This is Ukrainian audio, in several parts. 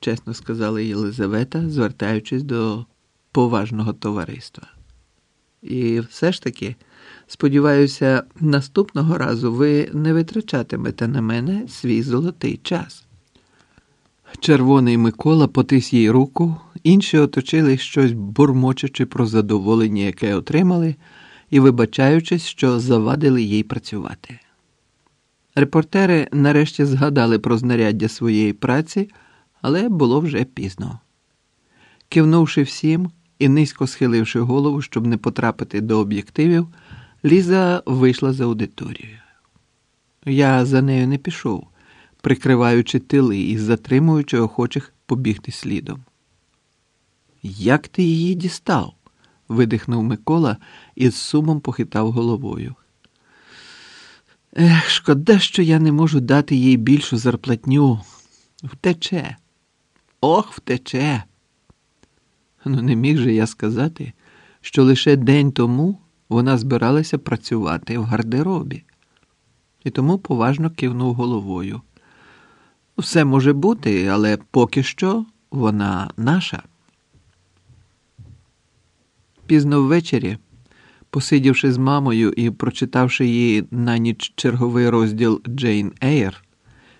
чесно сказала Єлизавета, звертаючись до поважного товариства. І все ж таки, сподіваюся, наступного разу ви не витрачатимете на мене свій золотий час. Червоний Микола потис їй руку, інші оточили щось бурмочучи про задоволення, яке отримали, і вибачаючись, що завадили їй працювати. Репортери нарешті згадали про знаряддя своєї праці, але було вже пізно. Кивнувши всім і низько схиливши голову, щоб не потрапити до об'єктивів, Ліза вийшла за аудиторію. Я за нею не пішов, прикриваючи тили і затримуючи охочих побігти слідом. Як ти її дістав? видихнув Микола і з сумом похитав головою. Ех, шкода, що я не можу дати їй більшу зарплатню. Втече. Ох, втече. Ну, не міг же я сказати, що лише день тому вона збиралася працювати в гардеробі, і тому поважно кивнув головою. Все може бути, але поки що вона наша. Пізно ввечері, посидівши з мамою і прочитавши їй на ніч черговий розділ Джейн Ейр,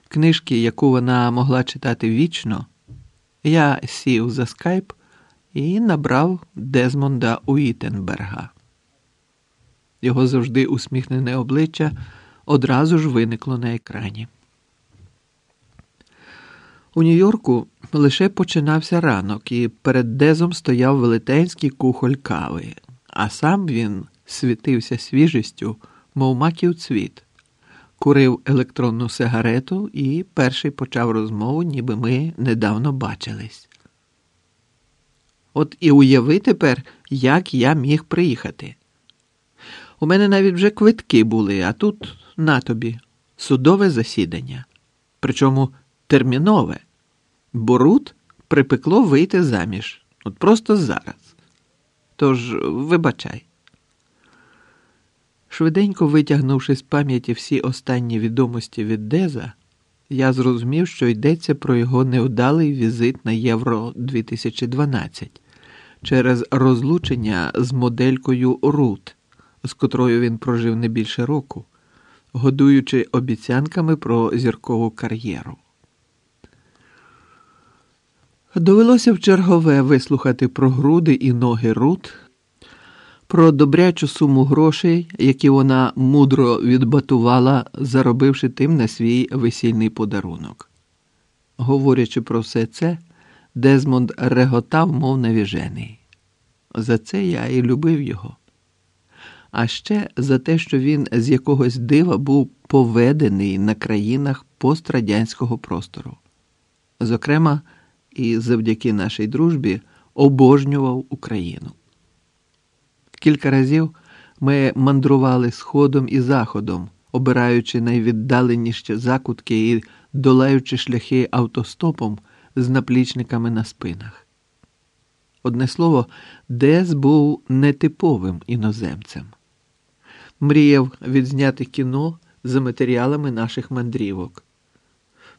книжки, яку вона могла читати вічно, я сів за скайп і набрав Дезмонда Уітенберга. Його завжди усміхнене обличчя одразу ж виникло на екрані. У Нью-Йорку лише починався ранок, і перед Дезом стояв велетенський кухоль кави, а сам він світився свіжістю, мов маків цвіт, курив електронну сигарету і перший почав розмову, ніби ми недавно бачились. От і уяви тепер, як я міг приїхати. У мене навіть вже квитки були, а тут на тобі судове засідання. Причому термінове. Борут припекло вийти заміж. От просто зараз. Тож, вибачай. Швиденько витягнувши з пам'яті всі останні відомості від Деза, я зрозумів, що йдеться про його невдалий візит на Євро 2012 через розлучення з моделькою Рут, з котрою він прожив не більше року, годуючи обіцянками про зіркову кар'єру. Довелося в чергове вислухати про груди і ноги Рут, про добрячу суму грошей, які вона мудро відбатувала, заробивши тим на свій весільний подарунок. Говорячи про все це, Дезмонд реготав, мов навіжений. За це я і любив його. А ще за те, що він з якогось дива був поведений на країнах пострадянського простору. Зокрема, і завдяки нашій дружбі обожнював Україну. Кілька разів ми мандрували сходом і заходом, обираючи найвіддаленіші закутки і долаючи шляхи автостопом з наплічниками на спинах. Одне слово, Дес був нетиповим іноземцем. Мріяв відзняти кіно за матеріалами наших мандрівок.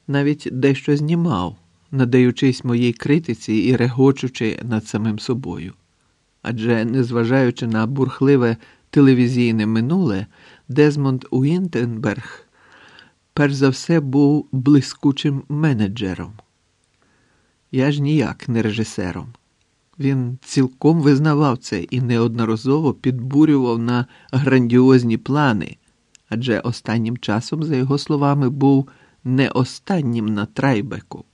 Навіть дещо знімав надаючись моїй критиці і регочучи над самим собою. Адже, незважаючи на бурхливе телевізійне минуле, Дезмонд Уінтенберг перш за все був блискучим менеджером. Я ж ніяк не режисером. Він цілком визнавав це і неодноразово підбурював на грандіозні плани, адже останнім часом, за його словами, був не останнім на трайбеку.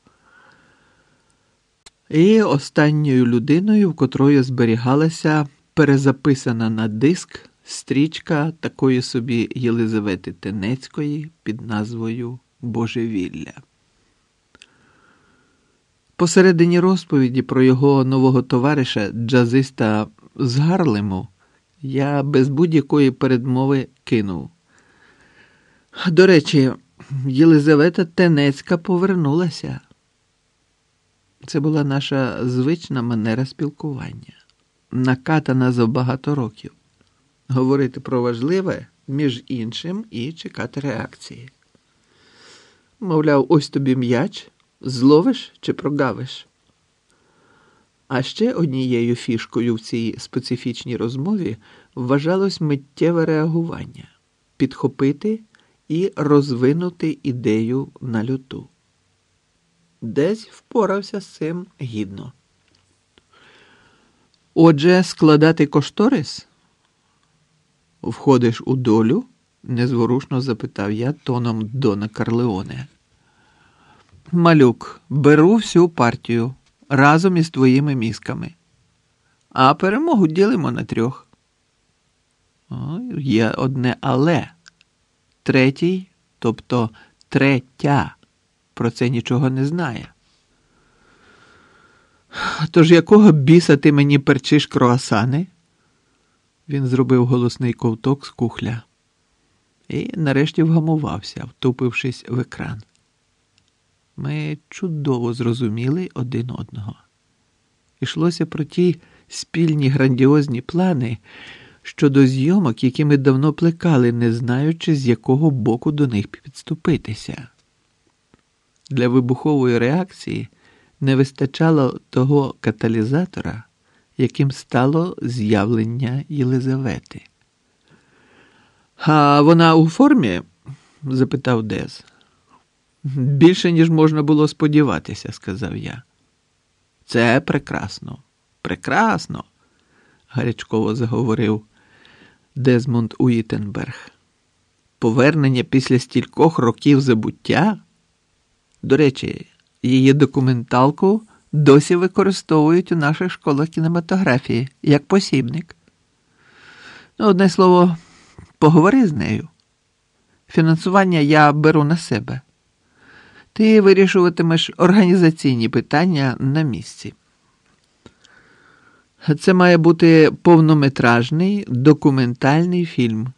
І останньою людиною, в котрої зберігалася перезаписана на диск стрічка такої собі Єлизавети Тенецької під назвою Божевілля. Посередині розповіді про його нового товариша, джазиста з Гарлему, я без будь-якої передмови кинув. До речі, Єлизавета Тенецька повернулася. Це була наша звична манера спілкування, накатана за багато років, говорити про важливе між іншим і чекати реакції. Мовляв, ось тобі м'яч, Зловиш чи прогавиш? А ще однією фішкою в цій специфічній розмові вважалось миттєве реагування підхопити і розвинути ідею на люту. Десь впорався з цим гідно. Отже, складати кошторис? Входиш у долю? незворушно запитав я тоном Дона Карлеоне. Малюк, беру всю партію разом із твоїми мізками, а перемогу ділимо на трьох. О, Є одне але. Третій, тобто третя, про це нічого не знає. Тож якого біса ти мені перчиш круасани? Він зробив голосний ковток з кухля і нарешті вгамувався, втупившись в екран. Ми чудово зрозуміли один одного. Ішлося про ті спільні грандіозні плани щодо зйомок, які ми давно плекали, не знаючи, з якого боку до них підступитися. Для вибухової реакції не вистачало того каталізатора, яким стало з'явлення Єлизавети. А вона у формі? запитав Дез. Більше, ніж можна було сподіватися, сказав я. Це прекрасно, прекрасно, гарячково заговорив Дезмонд Уітенберг. Повернення після стількох років забуття. До речі, її документалку досі використовують у наших школах кінематографії як посібник. Ну, одне слово, поговори з нею. Фінансування я беру на себе. Ти вирішуватимеш організаційні питання на місці. Це має бути повнометражний документальний фільм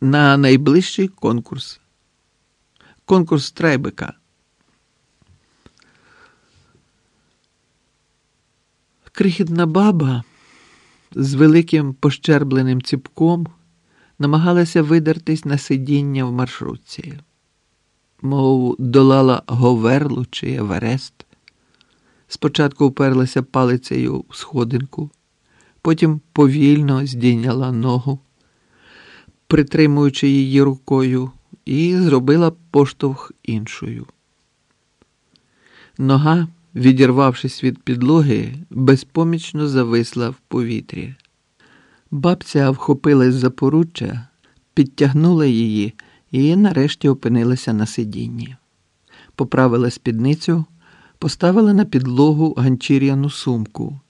на найближчий конкурс. Конкурс Трайбека. Крихітна баба з великим пощербленим ціпком намагалася видертись на сидіння в маршрутці, мов долала Говерлу чи Еверест. Спочатку вперлася палицею в сходинку, потім повільно здійняла ногу, притримуючи її рукою, і зробила поштовх іншою. Нога, відірвавшись від підлоги, безпомічно зависла в повітрі. Бабця вхопилась за поруччя, підтягнула її і нарешті опинилася на сидінні. Поправила спідницю, поставила на підлогу ганчір'яну сумку